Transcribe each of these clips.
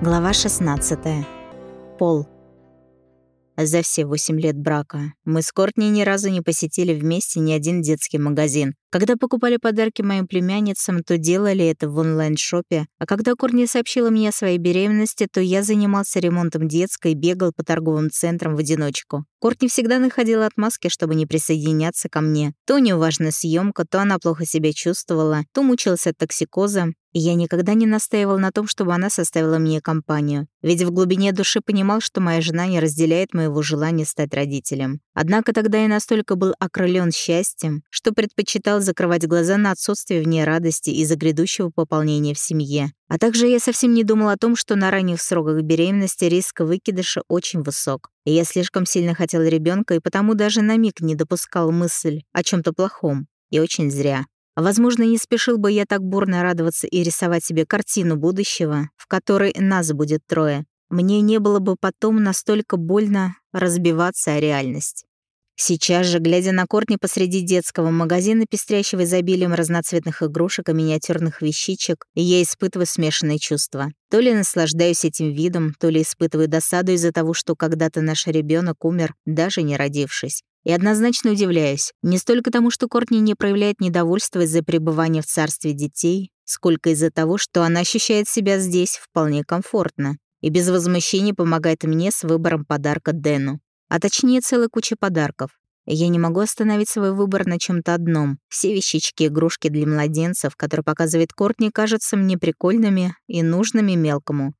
Глава 16. Пол. За все восемь лет брака мы с Кортни ни разу не посетили вместе ни один детский магазин. Когда покупали подарки моим племянницам, то делали это в онлайн-шопе, а когда Кортни сообщила мне о своей беременности, то я занимался ремонтом детской и бегал по торговым центрам в одиночку. Кортни всегда находила отмазки, чтобы не присоединяться ко мне. То неуважная съемка, то она плохо себя чувствовала, то мучилась от токсикоза, и я никогда не настаивал на том, чтобы она составила мне компанию. Ведь в глубине души понимал, что моя жена не разделяет моего желания стать родителем. Однако тогда я настолько был окрылен счастьем, что предпочитал закрывать глаза на отсутствие в ней радости из-за грядущего пополнения в семье. А также я совсем не думал о том, что на ранних сроках беременности риск выкидыша очень высок. И я слишком сильно хотел ребенка и потому даже на миг не допускал мысль о чем то плохом. И очень зря. Возможно, не спешил бы я так бурно радоваться и рисовать себе картину будущего, в которой нас будет трое. Мне не было бы потом настолько больно разбиваться о реальность. Сейчас же, глядя на Кортни посреди детского магазина, пестрящего изобилием разноцветных игрушек и миниатюрных вещичек, я испытываю смешанные чувства. То ли наслаждаюсь этим видом, то ли испытываю досаду из-за того, что когда-то наш ребенок умер, даже не родившись. И однозначно удивляюсь, не столько тому, что Кортни не проявляет недовольства из-за пребывания в царстве детей, сколько из-за того, что она ощущает себя здесь вполне комфортно и без возмущения помогает мне с выбором подарка Дэну. А точнее, целой куча подарков. Я не могу остановить свой выбор на чем то одном. Все вещички игрушки для младенцев, которые показывает Кортни, кажутся мне прикольными и нужными мелкому.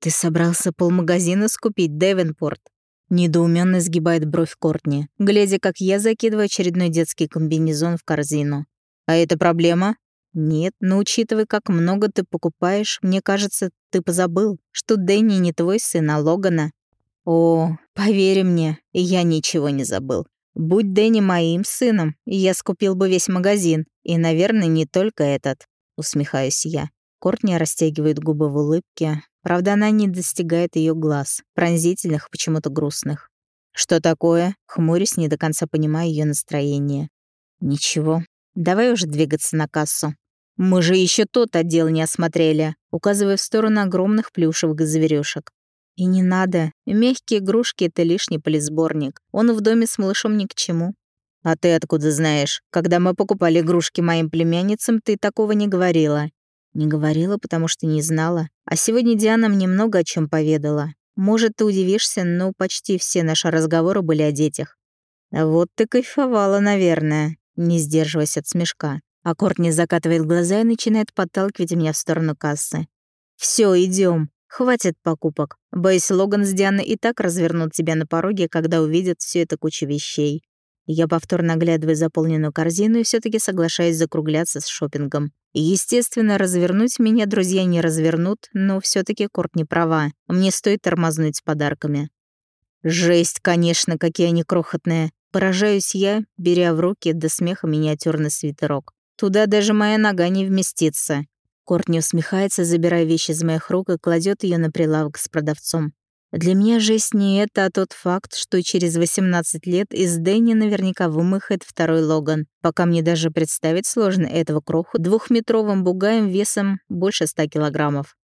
«Ты собрался полмагазина скупить, Девенпорт?» Недоуменно сгибает бровь Кортни, глядя, как я закидываю очередной детский комбинезон в корзину. «А это проблема?» «Нет, но учитывая, как много ты покупаешь, мне кажется, ты позабыл, что Дэнни не твой сын, а Логана». «О, поверь мне, я ничего не забыл. Будь Дэнни моим сыном, я скупил бы весь магазин, и, наверное, не только этот», — усмехаюсь я. Кортни растягивает губы в улыбке, Правда, она не достигает ее глаз, пронзительных, почему-то грустных. «Что такое?» — хмурясь, не до конца понимая ее настроение. «Ничего. Давай уже двигаться на кассу. Мы же еще тот отдел не осмотрели», указывая в сторону огромных плюшевых зверюшек. «И не надо. Мягкие игрушки — это лишний полисборник. Он в доме с малышом ни к чему». «А ты откуда знаешь? Когда мы покупали игрушки моим племянницам, ты такого не говорила. Не говорила, потому что не знала. А сегодня Диана мне много о чем поведала. Может, ты удивишься, но почти все наши разговоры были о детях. Вот ты кайфовала, наверное, не сдерживаясь от смешка. А Кортни закатывает глаза и начинает подталкивать меня в сторону кассы. Все, идем. Хватит покупок. Боюсь, Логан с Дианой и так развернут тебя на пороге, когда увидят всю эту кучу вещей. Я повторно оглядываю заполненную корзину и все таки соглашаюсь закругляться с шопингом. Естественно, развернуть меня друзья не развернут, но все таки Корт не права. Мне стоит тормознуть с подарками. Жесть, конечно, какие они крохотные. Поражаюсь я, беря в руки до смеха миниатюрный свитерок. Туда даже моя нога не вместится. Кортни усмехается, забирая вещи из моих рук и кладет ее на прилавок с продавцом. Для меня жизнь не это, а тот факт, что через 18 лет из Дэнни наверняка вымыхает второй Логан, пока мне даже представить сложно этого кроху двухметровым бугаем весом больше 100 килограммов.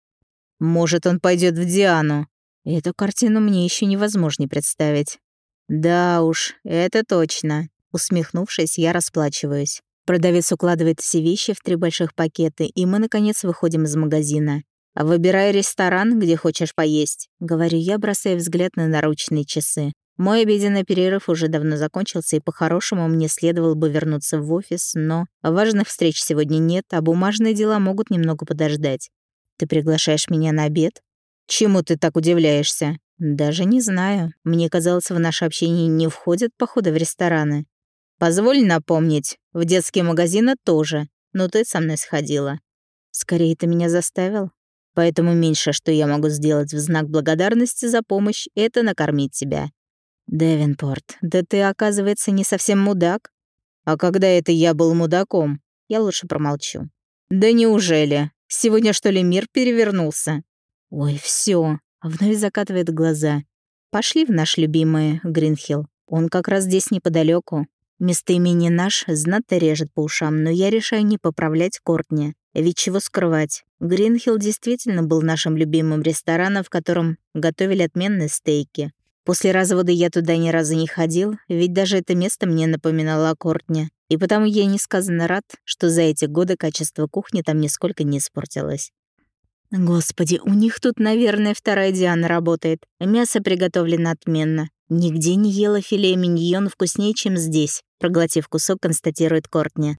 Может, он пойдет в Диану. Эту картину мне еще невозможно представить. Да уж, это точно. Усмехнувшись, я расплачиваюсь. Продавец укладывает все вещи в три больших пакета, и мы, наконец, выходим из магазина. «Выбирай ресторан, где хочешь поесть», — говорю я, бросая взгляд на наручные часы. Мой обеденный перерыв уже давно закончился, и по-хорошему мне следовало бы вернуться в офис, но важных встреч сегодня нет, а бумажные дела могут немного подождать. «Ты приглашаешь меня на обед?» «Чему ты так удивляешься?» «Даже не знаю. Мне казалось, в наше общение не входят походы в рестораны». «Позволь напомнить, в детские магазины тоже, но ты со мной сходила». «Скорее, ты меня заставил?» Поэтому меньше, что я могу сделать в знак благодарности за помощь, это накормить тебя. Девинпорт, да ты, оказывается, не совсем мудак. А когда это я был мудаком? Я лучше промолчу. Да неужели? Сегодня, что ли, мир перевернулся? Ой, все. Вновь закатывает глаза. Пошли в наш любимый Гринхилл. Он как раз здесь неподалеку. Местоимение «наш» знатно режет по ушам, но я решаю не поправлять Кортни. Ведь чего скрывать, Гринхилл действительно был нашим любимым рестораном, в котором готовили отменные стейки. После развода я туда ни разу не ходил, ведь даже это место мне напоминало о Кортне. И потому я несказанно рад, что за эти годы качество кухни там нисколько не испортилось. Господи, у них тут, наверное, вторая Диана работает. Мясо приготовлено отменно. Нигде не ела филе миньон вкуснее, чем здесь, проглотив кусок, констатирует Кортни.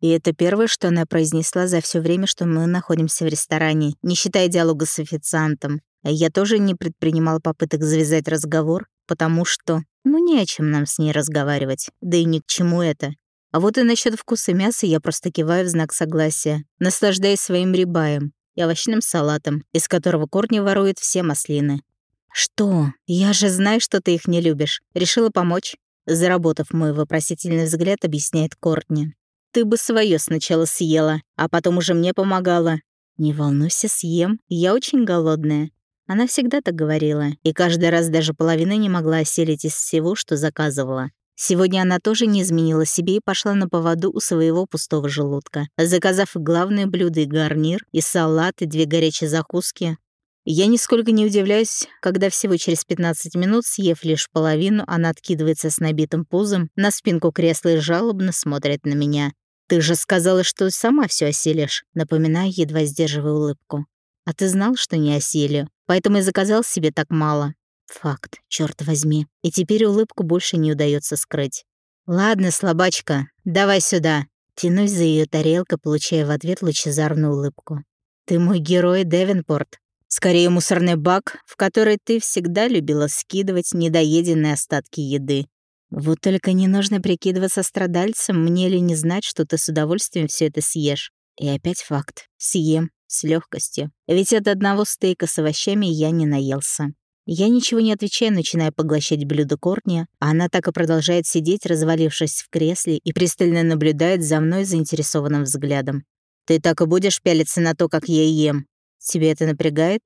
И это первое, что она произнесла за все время, что мы находимся в ресторане, не считая диалога с официантом. Я тоже не предпринимал попыток завязать разговор, потому что, ну, не о чем нам с ней разговаривать, да и ни к чему это. А вот и насчет вкуса мяса я просто киваю в знак согласия, наслаждаясь своим рибаем и овощным салатом, из которого корни воруют все маслины. «Что? Я же знаю, что ты их не любишь. Решила помочь?» Заработав мой вопросительный взгляд, объясняет Кортни. «Ты бы свое сначала съела, а потом уже мне помогала». «Не волнуйся, съем. Я очень голодная». Она всегда так говорила, и каждый раз даже половины не могла осилить из всего, что заказывала. Сегодня она тоже не изменила себе и пошла на поводу у своего пустого желудка, заказав и главное блюдо и гарнир, и салат, и две горячие закуски. Я нисколько не удивляюсь, когда всего через 15 минут, съев лишь половину, она откидывается с набитым пузом на спинку кресла и жалобно смотрит на меня. «Ты же сказала, что сама все осилишь», напоминаю, едва сдерживая улыбку. «А ты знал, что не осилю, поэтому и заказал себе так мало. Факт, черт возьми. И теперь улыбку больше не удается скрыть. «Ладно, слабачка, давай сюда». Тянусь за ее тарелкой, получая в ответ лучезарную улыбку. «Ты мой герой, Девенпорт. Скорее мусорный бак, в который ты всегда любила скидывать недоеденные остатки еды. Вот только не нужно прикидываться страдальцем, мне ли не знать, что ты с удовольствием все это съешь. И опять факт. Съем. С легкостью. Ведь от одного стейка с овощами я не наелся. Я ничего не отвечаю, начиная поглощать блюдо Кортни, а она так и продолжает сидеть, развалившись в кресле, и пристально наблюдает за мной заинтересованным взглядом. «Ты так и будешь пялиться на то, как я ем? Тебе это напрягает?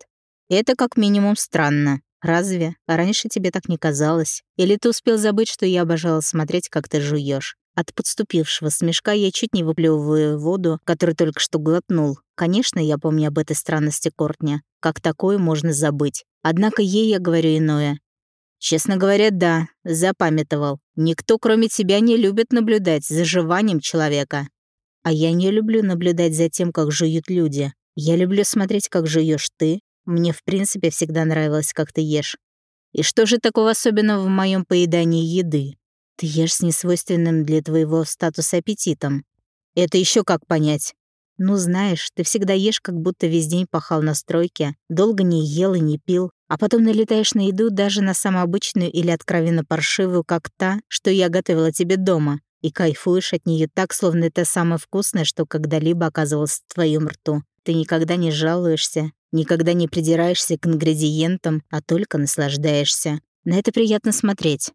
Это как минимум странно. Разве? А раньше тебе так не казалось? Или ты успел забыть, что я обожала смотреть, как ты жуешь? От подступившего смешка я чуть не выплевываю воду, которую только что глотнул. Конечно, я помню об этой странности Кортни. Как такое можно забыть? Однако ей я говорю иное. Честно говоря, да, запамятовал. Никто, кроме тебя, не любит наблюдать за жеванием человека. А я не люблю наблюдать за тем, как жуют люди. Я люблю смотреть, как жуешь ты. Мне, в принципе, всегда нравилось, как ты ешь. И что же такого особенного в моем поедании еды? Ты ешь с несвойственным для твоего статуса аппетитом. Это еще как понять? Ну, знаешь, ты всегда ешь, как будто весь день пахал на стройке, долго не ел и не пил, а потом налетаешь на еду даже на самую обычную или откровенно паршивую, как та, что я готовила тебе дома, и кайфуешь от нее так, словно это самое вкусное, что когда-либо оказывалось в твоем рту. Ты никогда не жалуешься, никогда не придираешься к ингредиентам, а только наслаждаешься. На это приятно смотреть.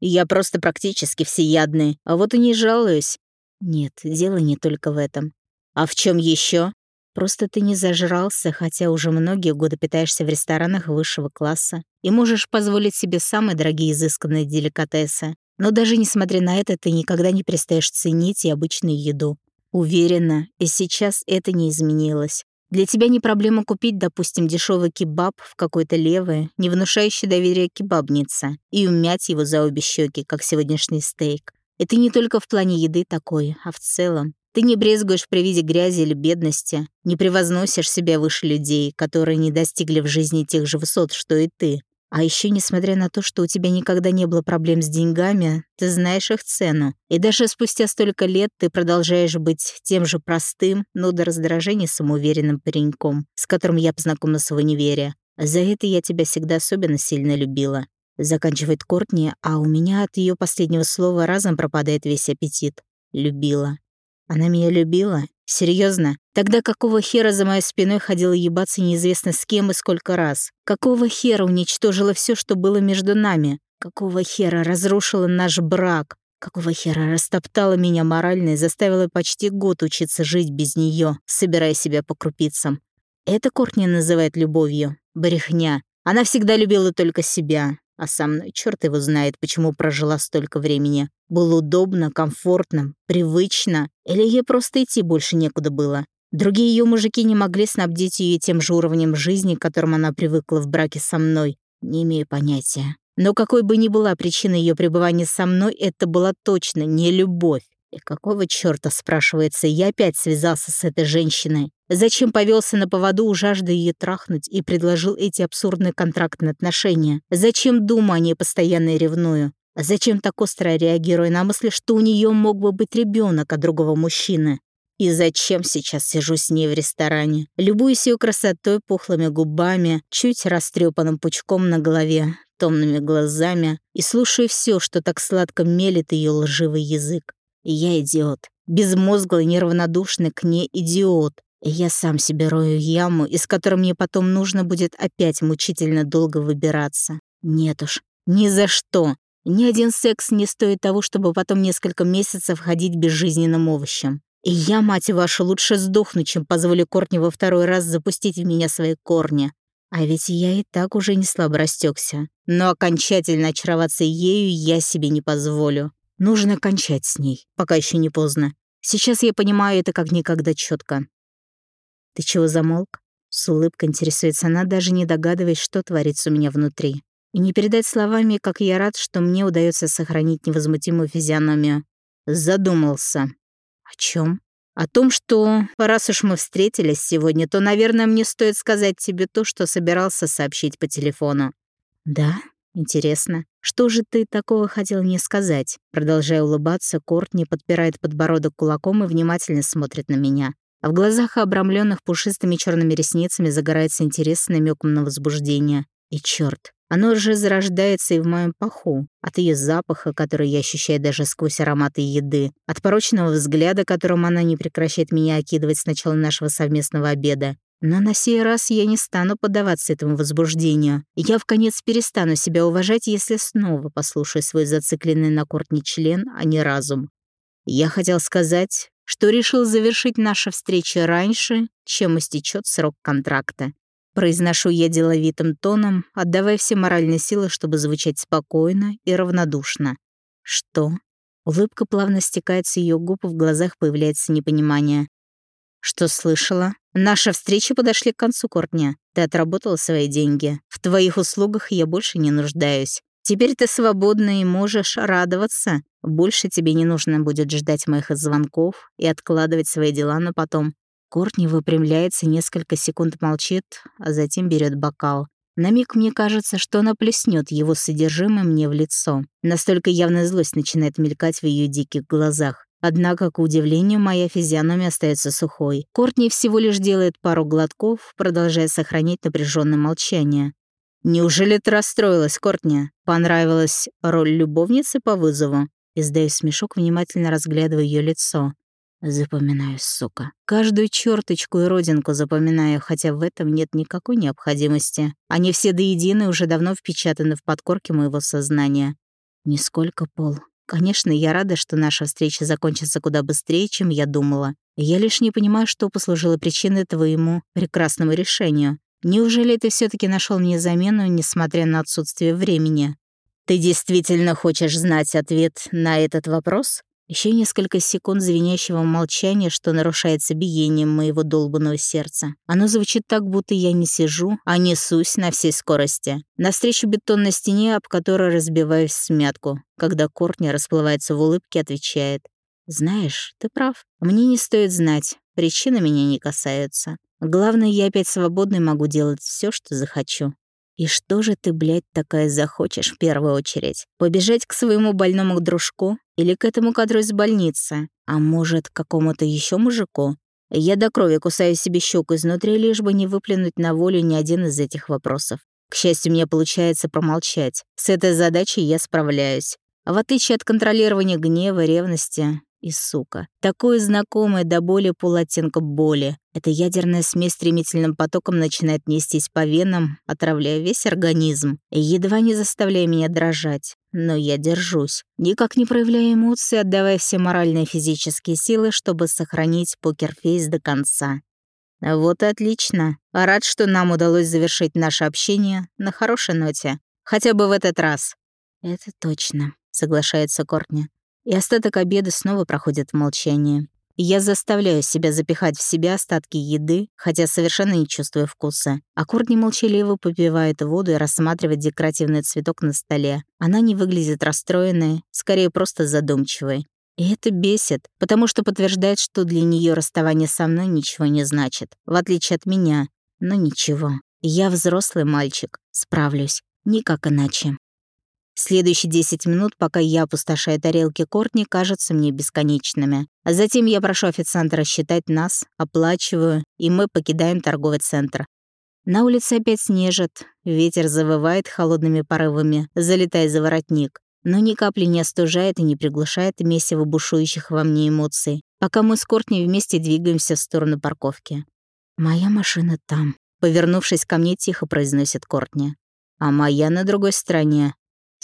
Я просто практически всеядный, а вот и не жалуюсь. Нет, дело не только в этом. А в чем еще? Просто ты не зажрался, хотя уже многие годы питаешься в ресторанах высшего класса и можешь позволить себе самые дорогие изысканные деликатесы. Но даже несмотря на это, ты никогда не перестаешь ценить и обычную еду. Уверена, и сейчас это не изменилось. Для тебя не проблема купить, допустим, дешевый кебаб в какой-то левой, не внушающей доверия кебабнице, и умять его за обе щеки, как сегодняшний стейк. И ты не только в плане еды такой, а в целом. Ты не брезгуешь при виде грязи или бедности, не превозносишь себя выше людей, которые не достигли в жизни тех же высот, что и ты. А еще, несмотря на то, что у тебя никогда не было проблем с деньгами, ты знаешь их цену. И даже спустя столько лет ты продолжаешь быть тем же простым, но до раздражения самоуверенным пареньком, с которым я познакомилась в универе. За это я тебя всегда особенно сильно любила. Заканчивает Кортни, а у меня от ее последнего слова разом пропадает весь аппетит. Любила. Она меня любила? Серьезно? Тогда какого хера за моей спиной ходила ебаться неизвестно с кем и сколько раз? Какого хера уничтожила все, что было между нами? Какого хера разрушила наш брак? Какого хера растоптала меня морально и заставила почти год учиться жить без нее, собирая себя по крупицам? Это Кортни называет любовью. Брехня. Она всегда любила только себя. А мной черт его знает, почему прожила столько времени. Было удобно, комфортно, привычно. Или ей просто идти больше некуда было. Другие ее мужики не могли снабдить ее тем же уровнем жизни, к которому она привыкла в браке со мной. Не имею понятия. Но какой бы ни была причина ее пребывания со мной, это была точно не любовь. И какого чёрта, спрашивается, я опять связался с этой женщиной? Зачем повелся на поводу у жажды ее трахнуть и предложил эти абсурдные контрактные отношения? Зачем думаю о ней постоянно ревную? Зачем так остро реагирую на мысль, что у нее мог бы быть ребенок от другого мужчины? И зачем сейчас сижу с ней в ресторане? Любуюсь ее красотой, пухлыми губами, чуть растрепанным пучком на голове, томными глазами и слушаю все, что так сладко мелит ее лживый язык. Я идиот. Безмозглый, неравнодушный к ней идиот. Я сам себе рою яму, из которой мне потом нужно будет опять мучительно долго выбираться. Нет уж, ни за что. Ни один секс не стоит того, чтобы потом несколько месяцев ходить безжизненным овощем. И я, мать вашу, лучше сдохну, чем позволю Кортни во второй раз запустить в меня свои корни. А ведь я и так уже не слабо растекся. Но окончательно очароваться ею я себе не позволю. Нужно кончать с ней, пока еще не поздно. Сейчас я понимаю это как никогда четко. «Ты чего замолк?» С улыбкой интересуется она, даже не догадываясь, что творится у меня внутри. И не передать словами, как я рад, что мне удается сохранить невозмутимую физиономию. Задумался. О чем? О том, что раз уж мы встретились сегодня, то, наверное, мне стоит сказать тебе то, что собирался сообщить по телефону. Да? Интересно. Что же ты такого хотел мне сказать? Продолжая улыбаться, Кортни подпирает подбородок кулаком и внимательно смотрит на меня. А в глазах, обрамленных пушистыми черными ресницами, загорается интерес с намеком на возбуждение. И черт, оно уже зарождается и в моем паху, от ее запаха, который я ощущаю даже сквозь ароматы еды, от порочного взгляда, которым она не прекращает меня окидывать с начала нашего совместного обеда. Но на сей раз я не стану поддаваться этому возбуждению. Я в конец перестану себя уважать, если снова послушаю свой зацикленный на кортни член, а не разум. Я хотел сказать, что решил завершить наши встречи раньше, чем истечет срок контракта. Произношу я деловитым тоном, отдавая все моральные силы, чтобы звучать спокойно и равнодушно. Что? Улыбка плавно стекает с ее губ, в глазах появляется непонимание. Что слышала? Наши встречи подошли к концу, Кортня. Ты отработала свои деньги. В твоих услугах я больше не нуждаюсь. Теперь ты свободна и можешь радоваться. Больше тебе не нужно будет ждать моих звонков и откладывать свои дела на потом. Кортни выпрямляется, несколько секунд молчит, а затем берет бокал. На миг мне кажется, что она плеснет его содержимое мне в лицо. Настолько явная злость начинает мелькать в ее диких глазах. Однако, к удивлению, моя физиономия остается сухой. Кортни всего лишь делает пару глотков, продолжая сохранять напряженное молчание. «Неужели ты расстроилась, Кортни? Понравилась роль любовницы по вызову?» Издаю смешок, внимательно разглядывая ее лицо. Запоминаю, сука. Каждую черточку и родинку запоминаю, хотя в этом нет никакой необходимости. Они все до единой уже давно впечатаны в подкорке моего сознания. Нисколько, Пол. Конечно, я рада, что наша встреча закончится куда быстрее, чем я думала. Я лишь не понимаю, что послужило причиной твоему прекрасному решению. Неужели ты все таки нашел мне замену, несмотря на отсутствие времени? Ты действительно хочешь знать ответ на этот вопрос? Еще несколько секунд звенящего молчания, что нарушается биением моего долбанного сердца. Оно звучит так, будто я не сижу, а несусь на всей скорости. Навстречу бетонной стене, об которой разбиваюсь в смятку. Когда Кортни расплывается в улыбке, отвечает. «Знаешь, ты прав. Мне не стоит знать. Причины меня не касаются. Главное, я опять свободной могу делать все, что захочу. И что же ты, блядь, такая захочешь в первую очередь? Побежать к своему больному дружку? Или к этому кадру из больницы? А может, к какому-то еще мужику? Я до крови кусаю себе щеку изнутри, лишь бы не выплюнуть на волю ни один из этих вопросов. К счастью, мне получается промолчать. С этой задачей я справляюсь. В отличие от контролирования гнева, ревности, и сука. Такое знакомое до боли полуоттенка боли. Эта ядерная смесь стремительным потоком начинает нестись по венам, отравляя весь организм, едва не заставляя меня дрожать. Но я держусь, никак не проявляя эмоций, отдавая все моральные и физические силы, чтобы сохранить покерфейс до конца. Вот и отлично. Рад, что нам удалось завершить наше общение на хорошей ноте. Хотя бы в этот раз. Это точно, соглашается Кортни и остаток обеда снова проходит в молчании. Я заставляю себя запихать в себя остатки еды, хотя совершенно не чувствую вкуса. А Кортни молчаливо попивает воду и рассматривает декоративный цветок на столе. Она не выглядит расстроенной, скорее просто задумчивой. И это бесит, потому что подтверждает, что для нее расставание со мной ничего не значит, в отличие от меня. Но ничего, я взрослый мальчик, справлюсь, никак иначе. Следующие 10 минут, пока я опустошаю тарелки Кортни, кажутся мне бесконечными. А затем я прошу официанта рассчитать нас, оплачиваю, и мы покидаем торговый центр. На улице опять снежит, ветер завывает холодными порывами, залетая за воротник, но ни капли не остужает и не приглушает месиво бушующих во мне эмоций, пока мы с Кортни вместе двигаемся в сторону парковки. «Моя машина там», — повернувшись ко мне, тихо произносит Кортни. «А моя на другой стороне»,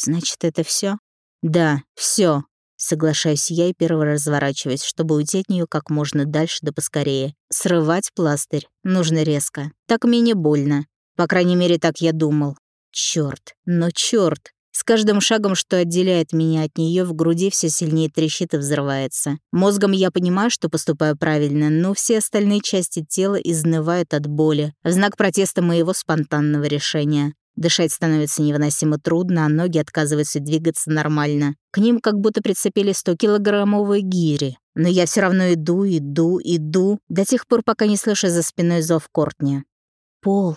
Значит, это все? Да, все. Соглашаюсь я и первый разворачиваюсь, чтобы уйти от нее как можно дальше да поскорее. Срывать пластырь нужно резко. Так менее больно. По крайней мере, так я думал. Черт, но черт! С каждым шагом, что отделяет меня от нее, в груди все сильнее трещит и взрывается. Мозгом я понимаю, что поступаю правильно, но все остальные части тела изнывают от боли, в знак протеста моего спонтанного решения. Дышать становится невыносимо трудно, а ноги отказываются двигаться нормально. К ним как будто прицепили 100-килограммовые гири. Но я все равно иду, иду, иду, до тех пор, пока не слышу за спиной зов Кортни. «Пол!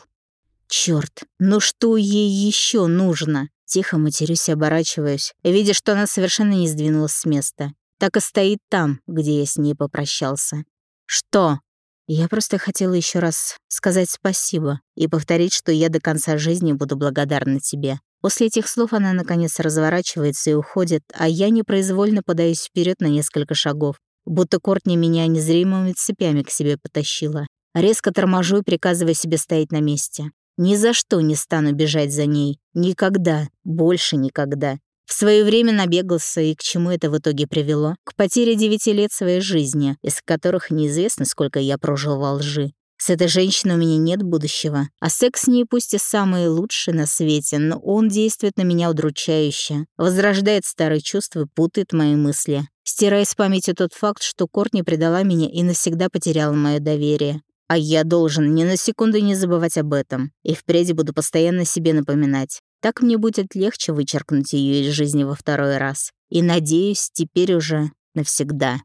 Черт, ну что ей еще нужно?» Тихо матерюсь и оборачиваюсь, видя, что она совершенно не сдвинулась с места. Так и стоит там, где я с ней попрощался. «Что?» Я просто хотела еще раз сказать спасибо и повторить, что я до конца жизни буду благодарна тебе. После этих слов она наконец разворачивается и уходит, а я непроизвольно подаюсь вперед на несколько шагов, будто Кортни меня незримыми цепями к себе потащила. Резко торможу и приказываю себе стоять на месте. Ни за что не стану бежать за ней. Никогда. Больше никогда. В свое время набегался, и к чему это в итоге привело? К потере девяти лет своей жизни, из которых неизвестно, сколько я прожил во лжи. С этой женщиной у меня нет будущего, а секс с ней пусть и самый лучший на свете, но он действует на меня удручающе, возрождает старые чувства, путает мои мысли, стирая с памяти тот факт, что Кортни предала меня и навсегда потеряла мое доверие. А я должен ни на секунду не забывать об этом, и впредь буду постоянно себе напоминать. Так мне будет легче вычеркнуть ее из жизни во второй раз. И, надеюсь, теперь уже навсегда.